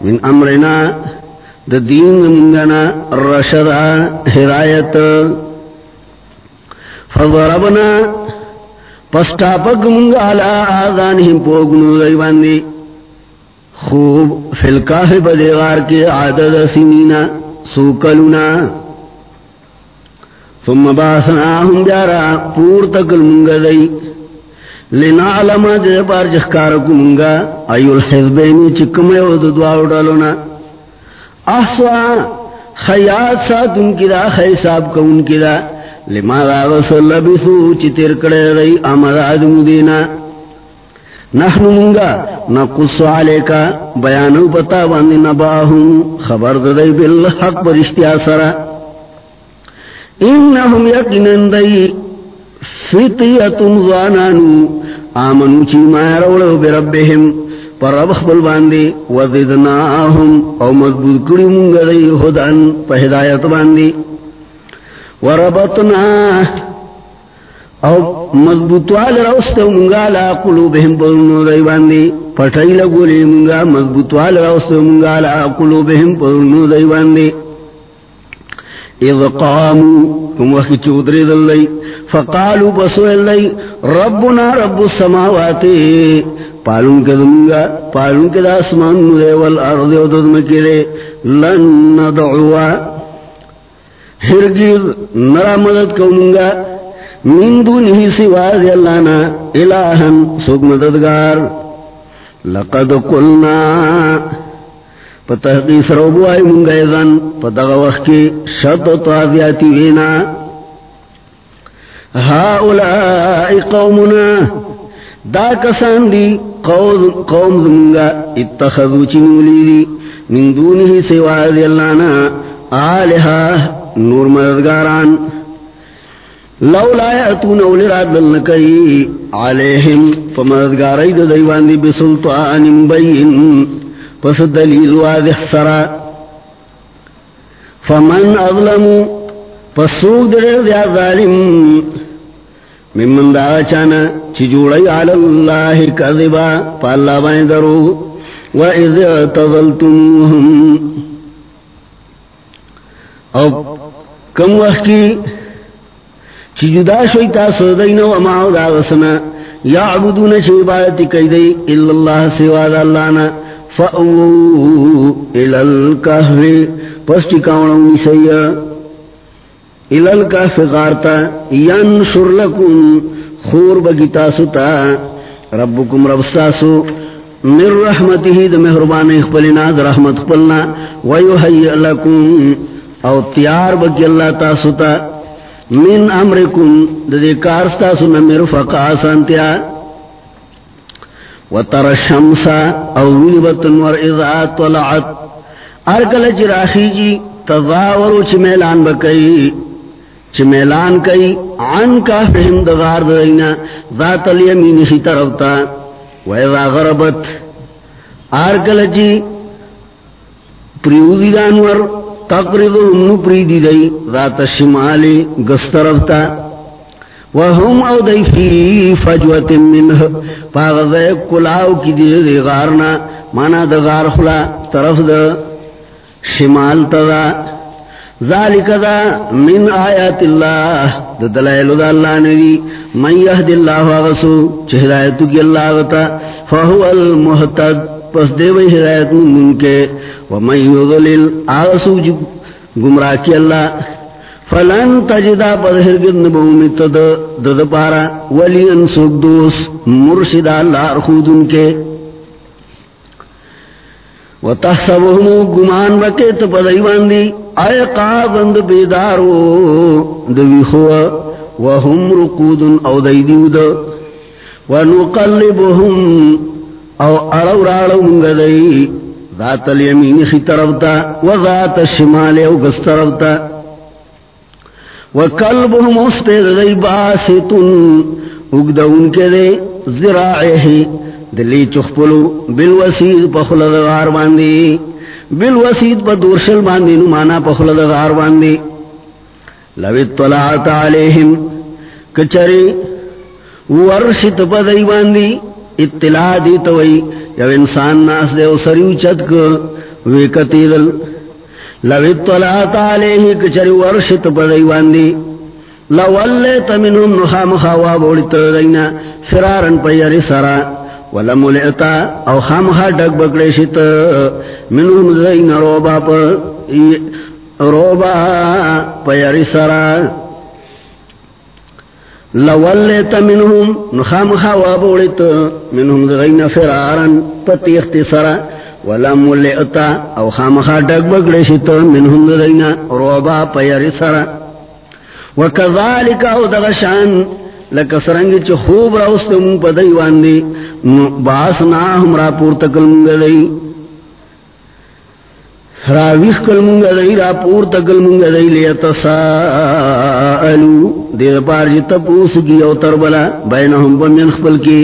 من امرنا دا دین منگنا رشدا حرایت فضربنا پسٹاپک منگا علا آذانہم پوگنو دیواندی خوب فلکاہ بدیغار کے عدد سنینا سوکلنا ثم باسناہم جارا پور تکل منگا دی لنعلم دے پار جخکارکو منگا، ایو الحزبینی چکم یود دعاو ڈالونا۔ احسوا خیات سات ان کی دا خیصاب کا ان کی دا۔ لما دا غسل لبسو چی ترکڑے دی امداد مدینہ نحن منگا، نقص علیکا، بیانو پتا باندی نباہم، خبر دائی بالحق پر اشتیاسرا انہم یقنن دائی فتیتم زوانانو۔ آمنو چی مایا روڑو بربهم پر رب خبل باندی وزدناہم، او مضبوط کری منگا دائی خدان پہ ہدایت باندی وربطناہ او مضبوط وال راستو منگا لا قلوبهم پرنو دی دیواندی پٹھائی لگولی منگا مضبوط وال راستو منگا لا قلوبهم پرنو دی دیواندی اذ قامو کم وقت چودری دلی فقالو بسو اللہ ربنا رب السماواتی پالون کے دمگا پالون کے دا اسمان والارض و لن ندعوا نرا مدد کو من دونه سوا ذي اللہنا الہا مددگار۔ لقد قلنا پتحقیق سروبو آئی منگا ایزن پتغ وقت کی شط طاویاتی وینا. هؤلاء قومنا، دا کسان دی قوم زمنگا اتخذو چنولی دی من دونه سوا ذي اللہنا آلہا نور مددگاران. لولا یاتون اولی راد لنکی علیہم فمددگاری دا دیوان دی بسلطان بین. پس دلیل واضح سرا. فمن اظلمو پس سوک در دیا ظالم. ممن دا چانا، چی جوڑی علی اللہ کذبا، پا اللہ بین درو. وَإِذْ اعتظلتموهم او کم وقت کی، چی جدا شوی تاسو دینو وماو دا وسنا یعبدون چی عبادت کئی دی اللہ سوا دا اللہ نا فأو الالکہو پس ٹکاونا نیسی الالکہف غارتا ینشر لکن خور بگتا ستا ربکم رب ساسو۔ من رحمته د مهربان خپلنا د رحمت خپلنا ويهيئ لكم او تیار بکی اللہ تاسوتا من امرکم د دې کار تاسو نه مرفقا سنتیا وتر الشمس او ویبت نور اذا طلعت ارکل چراخی جی تظاورو چ میلان بکئی چ میلان کئی عن کا فهم دغار دینا ذات الیمین ہی طرف تا وَإِذَا غَرَبَتْ آرکل چی پریوزی دانور تقرض امنو پریدی دی، ذات الشمالی گسترفتا وهم او دی فی فجوت منہ پاغذے کلاو کی دی دی غارنا، مانا دا غار خلا طرف دا، شمال تدا ذالک دا من آیات اللہ، دا دلائل دا اللہ نبی، من یهد اللہ آغسو چہ ہدایتو کی اللہ آغتا فہو المحتد، پس دے وی ہدایت من کے، ومن یضلل آغسو گمراہ کی اللہ فلن تجدا پدہر گرن بومی تد دد پارا ولی انسوک دوس مرشدہ اللہ ارخودن کے۔ و وتحسبهم گمان وکیت پدایوان دی ای قاضند بیدارو، دوی خو وهم رقود او دیدیو دیدود ونقلبهم او ارو راړو مونږ دی۔ ذات الیمین خی طرفتا و ذات الشمال او گس طرفتا وکلبهم استید دی باستن اگدون کے دی ذراعه دلی چخپلو بالوسید پخلد غار باندی بالوسید پا دورشل باندی نمانا پخلد غار باندی لو اطلاعت علیہم کچری ورشت پا دی باندی اطلاع دی توئی یو انسان ناس دے و سریو چتک ویکتی دل لو اطلاعت علیہ کچری ورشت لولیت بوڑی تردینا فرارن پا یری سرا او خامخا زین روبا روبا پیاری سرا لولیت زین فرارن ولم لئتا او خامخا ڈگ بکڑے شت منهم زین روبا پیاری سرا. وکذالک او دغشان لکا لکسرنگی چو خوب راستم پا دیوان دی باسنا ہم را پورتا کل دی. راویخ کل منگا دی، را پورتا کل دی لیتا سائلو دید پار جی تپوس کی او تربلا بینہم بمین خپل کی.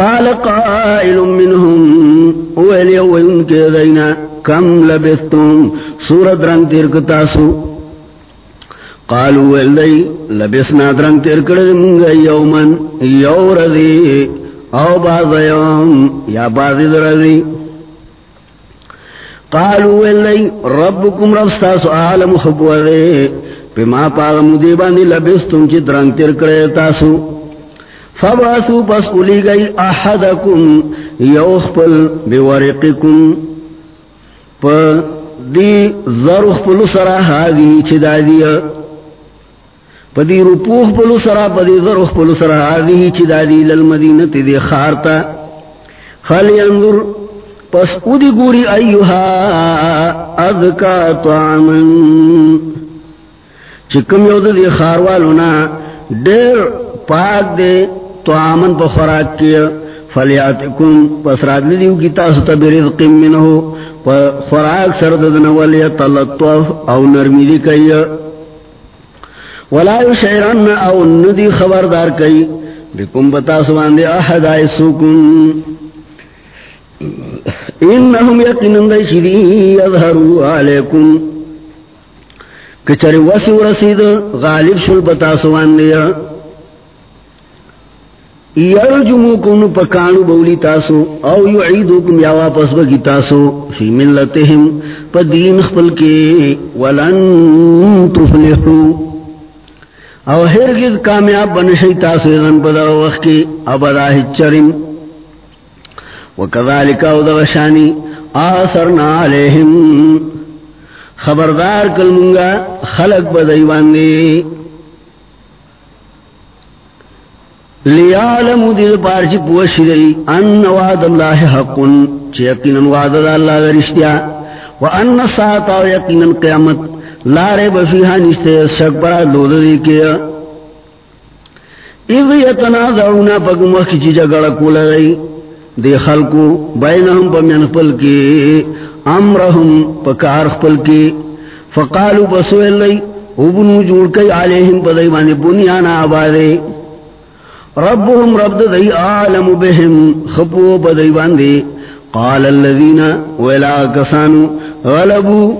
قال قائل منهم اویلی اویل کے دینا کم لبستم سورت رنگ تیرکتاسو قالو ولدی لبسنا درنگ تیر کردی منگا یومن یو رضی، او باز یوم، یا بازی درضی قالو ولدی ربکم رب ستاسو عالم خبو دے پما پاغ مدیبانی لبستم چی درنگ تیر کردی تاسو. فباسو پس اولی گئی، احدکم یوخپل بورقکم. پا دی ذرخ پلو سرا حاگی چی دادیا پدی روپوخ پلو سرا پدی ذرخ پلو سرا آذی چی دادی للمدینت دی خارتا. خالی انظر پس او دی گوری، ایوہا اذکا طعامن. چکم یو دی خاروالونا دیر پاک دے طعامن پا خوراک کیا فلیاتکم پس رادلی دیو کی تاسو تا برزق منہو پا خوراک سرددن ولی تلطوف او نرمی دی کئی ولا يشعرن او ندی خبردار کئی بکم بتا سوان دے احد آئسوکن انہم یقنن دی شدی یظہرو علیکم. کچر وسی ورسید، غالب شل بتا سوان دے یرجموکن پکانو بولی تاسو او یعیدوکم یا واپس بگی تاسو فی ملتهم پا دین خپل کے ولن تفلحو۔ او ہرگز کامیاب بنشی تاسو ازن پدا وقت کی ابدا ہچرم وکذالک او دغشانی آثرنا علیہم۔ خبردار کل منگا خلق بدیوان دی لیعلم دل پارچی پوشی دی ان وعد اللہ حقن چی یقینا وعد اللہ ورشتیا وان ساتا و یقینا قیامت، لارے بفیہا نشتے، شک برا دود دی کیا۔ اذ یتنازعونا پک مخی چی جگڑا کولا دی۔ دی خلقو، بینہم پا من خپل کی، امرہم پا کار خپل کی۔ فقالو بسوئل لی ابنو جوڑ کئی علیہم پا دیوانی بنیانا آبادے ربهم رب دی عالم بهم خپو پا دیوان قال الذین ولا کسانو، غلبو.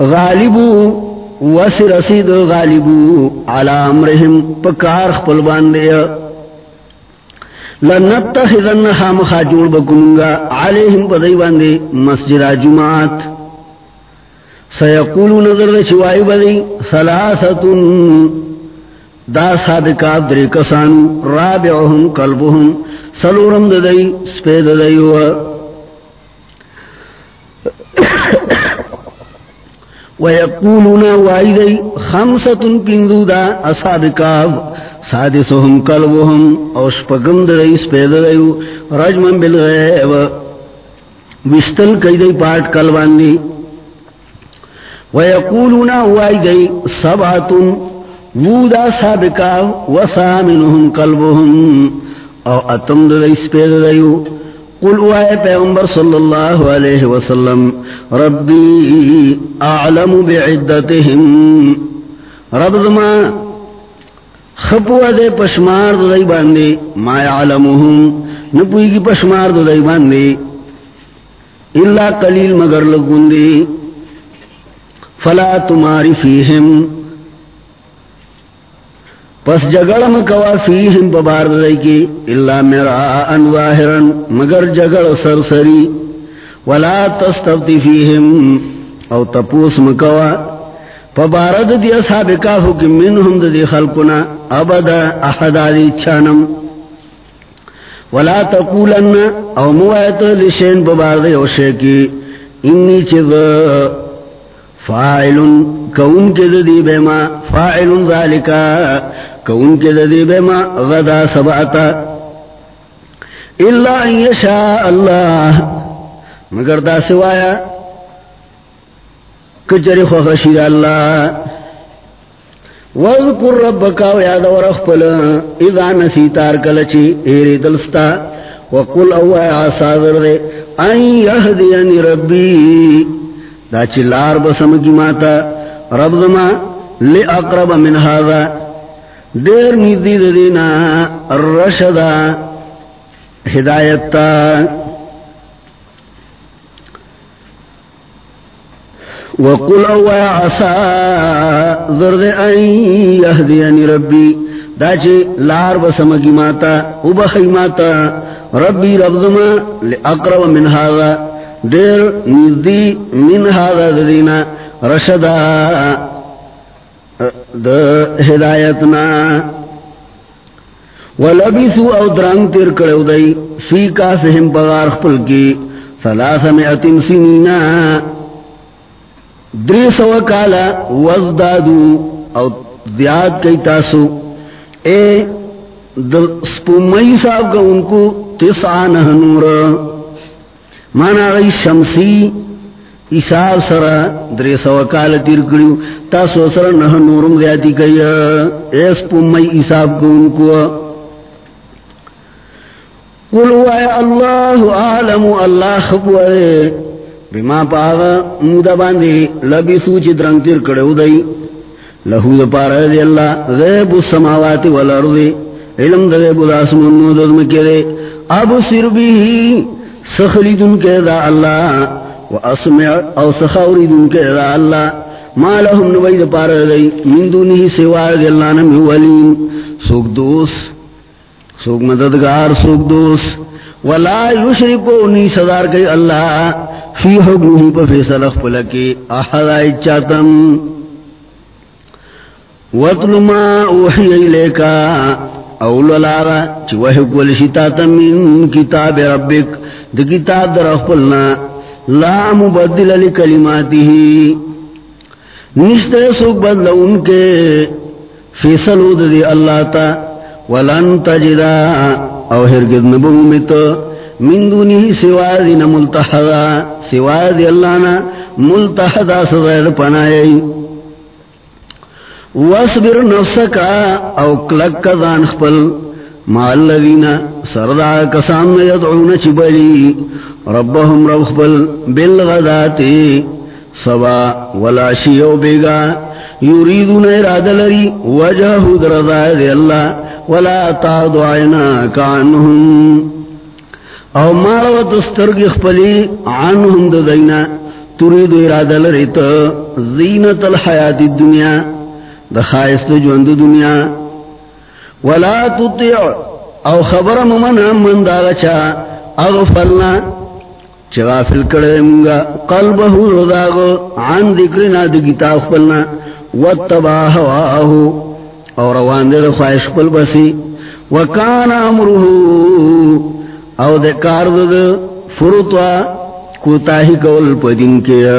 غالبو وسر رسید غالبو علا امرهم پکار خپل باندے. لنتخذن خام خاجور بکنگا علیہم بدئی باندے مسجد جماعت سیقولو نظر دے شوائی بدئی دا صادقات دری کسانو رابعهم قلبهم سلورم ددئی، سپید دئیو ویقولون وائدئی خمسة پندو دا اصادقاب سادسهم قلبهم او شپگم دئی سپید دئیو رجمن بالغیب. وستل کئی دئی پاٹ قلبان دی. ویقولون وائدئی سبعتن وودا سابقاب وسامنهم قلبهم. او اتم دئی سپید دئیو قل وائے پیغمبر صلی اللہ علیہ وسلم، ربی اعلم بعدتهم. رب دما خپو دے پشمار دائی باندے، ما یعلمهم. نپوئی کی پشمار دائی باندے. اللہ قلیل مگر لگن دے فلا تماری فیہم. پس جگڑ مکوا فیہم ببار دائی کی اللہ میرا ان ظاہرن مگر جگڑ سرسری، ولا تستفتی فیہم، او تپوس مکوا، پبارد دی اصحاب کافو کی منہم دی خلقنا ابدا احد آدی چانم۔ ولا تقولن، او موایت لشین ببارد اوشے کی انی چیز فاعل کون کے دی بیما فاعل ذالکا کون کے دی بیما غدا سبعتا اللہ ان یشاء اللہ مگر دا سوایا کچری خوخشید اللہ. وذکر ربکا و یاد ورخپل اذا نسیتار کلچی، ایری دلستا. وقل اوائی آسادر دے، ان یهدینی ربی. دا چی لار بسم کی ماتا رب دما لی اقرب من هذا دیر نیدید دینا رشدا ہدایتا. وقل او عسى ذرد ان يهديني ربي داچے لار بسمگی ماتا وبخی ماتا ربی رب ربضما لأقرب من هذا دیر نزدی من هذا دینا رشدا، د ہدایتنا ولبسو او درنگ تیر کرو دی، فی کافہم پغار خپل کی ثلاث مئتن سنینا دری سو کالا وزدادو او زیاد کئی تاسو. اے دل سپومئی صاحب کا ان کو تسعانہ نور. مانا غی شمسی حساب سرا دری سو کالا تیر کریو تاسو سرا نہ نورم زیادی کئی اے سپومئی حساب کا ان کو قلو اے اللہ عالم اللہ خبوئے بما پاغا مودا باندی لبی سوچی درنگ تیر کڑے دئی لہو دا پارا دی اللہ غیب السماوات والارضی علم دا غیب دا اسمانو دا دمکی دے اب سر بھی سخلی دن کے دا اللہ، و اسمع او سخوری دن کے دا اللہ۔ ما لهم نبی دا پارا دی، من دونی سوا دی اللہ نمی ولیم۔ سوک دوس سوک مددگار، سوک دوس ولا یشرکو نی صدار کئی اللہ، فی حکمہی پا فیصل اخپلکی احضائی چاتم وَاتْلُ مَا أُوحِيَ إِلَيْكَ اول لارا چی وحی کول شتا من کتاب ربک دی کتاب در اخپلنا. لا مبدل لکلماتی نشتے سوک بدل ان کے فیصلو دی اللہ تا. ولن تجدا، او ہرگز نبومت. من دونی سوا دی نملتحدا. سوا دی اللہ نا ملتحدا سزید پنائی. واسبر نفسکا او کلک دان خپل. ما اللذین سردا کسان یدعون چبلی ربهم رب خپل بالغداتی سبا ولا شیو بیگا. یریدون اراد لری وجہ درضا دی اللہ. ولا تعد عینا کعنهم او مارو دسترگ خپلی عنهم ددینا. ترید اراد لری تا زینت الحیات الدنیا. دخائست جوند دنیا. ولا تطیع او خبر ممن من داغچا اغفلنا چغافل کرے منگا قلبہو رضاغو عن ذکرنا دگتا اخفلنا واتبا ہواہو اور روان دے خواہش پل بسی. وکان امرہو او دے کارد فرطوا کوتاہی کول پدین کیا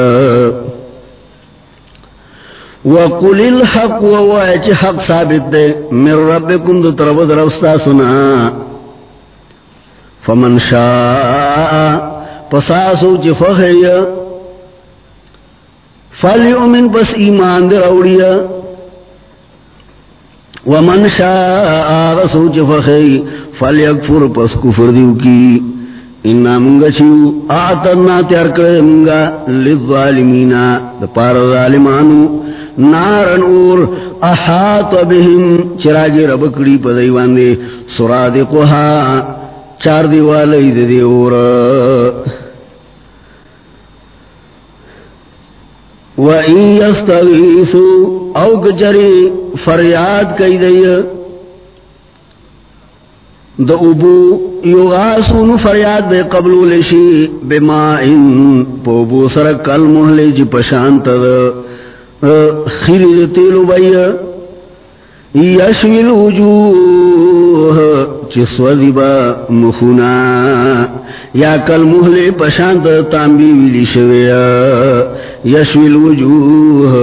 وقل الحق ووائچ حق ثابت دے من ربکم دو طرف درفستا سنا فمن شاء پساسو چی فخی فلیؤمن پس ایمان در اوڑیا ومن شاء رسو چی فخی فلیکفر پس کفر دیو کی انا منگا چیو آتنا تیار کرے منگا للظالمین دا پار ظالمانو نارن اور احاط بهم چراغی ربکڑی پدیوان دے سرادقها چار دیوالی دے دے اور۔ وَإِن يَسْتَغِيثُوا او کچری فریاد کئی دے دا ابو یغاسون فریاد بے قبلو لشی بمائن پوبو سرک المحلی جی پشانت دا. خیری تیلو بای یشوی الوجوه چسوزی با مخونا. یا کل محلی پشانت تانبی ویلی شویا یشوی الوجوه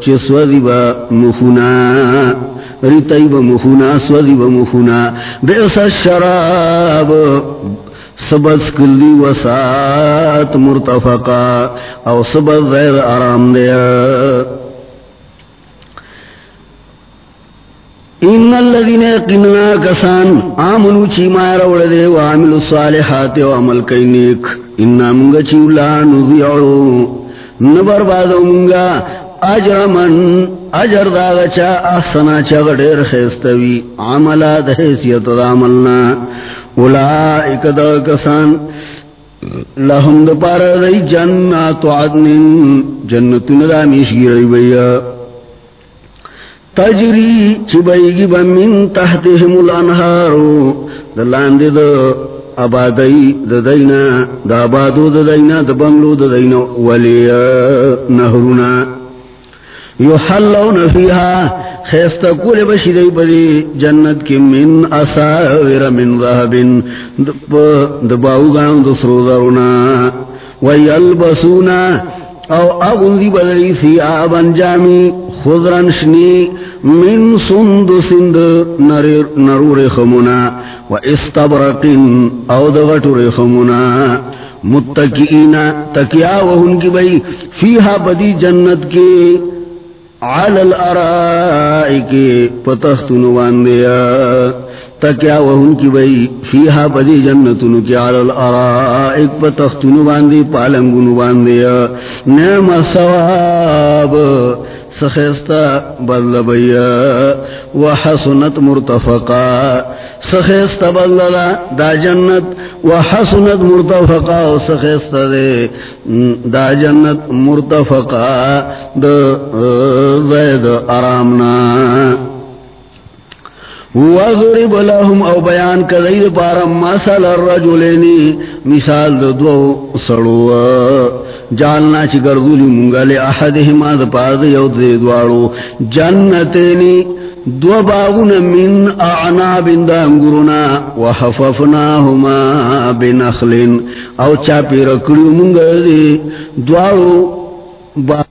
چسوزی با مخونا. ریتای با مخونا سوزی با مخونا بیس الشراب سبز کلی وسات مرتفقا. او سبز غیر آرام دیا ان الذين قننا كسان امنوا چی ما روڑ وعملوا الصالحات وعمل کئی نیک. ان منگا چی لا نبر بادو منگا اجر من اجر دا چا احسنا چا غدیر خیستوی، عملا دا حیثیت دا عملنا. اولائک دا کسان لهم دا پارا دی جنات عدن جنتون دا میشگی بیا. تجری چبئی بمن تحتهم الانهارو دلاند د آبادی د دینا د آبادو د دینا د بنگلو د دینا، ولی نهرونا یحلون فیها خیست کول بشی بدی جنت کی من اساور من ذهب د باوگان د سروزرونا ویلبسونا، او اغنزی بدلی ثیابا جامی خضرن شنی، من سند سند نرور خمنا و استبرقن او دغٹر خمنا متکئین تکیا وہن کی بئی فیہا بدی جنت کے علی الارائک کے پتختن واندیا تکیا وہن کی بئی فیہا پدی جنتن کی علی الارائک پتختن واندی پالنگن واندیا نعم ثواب سخیستا بدل بیا وحسنت مرتفقا. سخیستا بدل دا جنت وحسنت مرتفقا سخیستا دے. دا جنت مرتفقا. دا زید آرامنا وضرب لهم او بیان کذید پارا مثل الرجلینی مثال دو دو سڑو جالنا چی گردولی منگا لی احدهما دا پار دا یو دے دوارو جنتینی دو باغون من اعناب دا انگرنا وحففناهما بنخل او چاپی رکڑی منگا دی دوارو با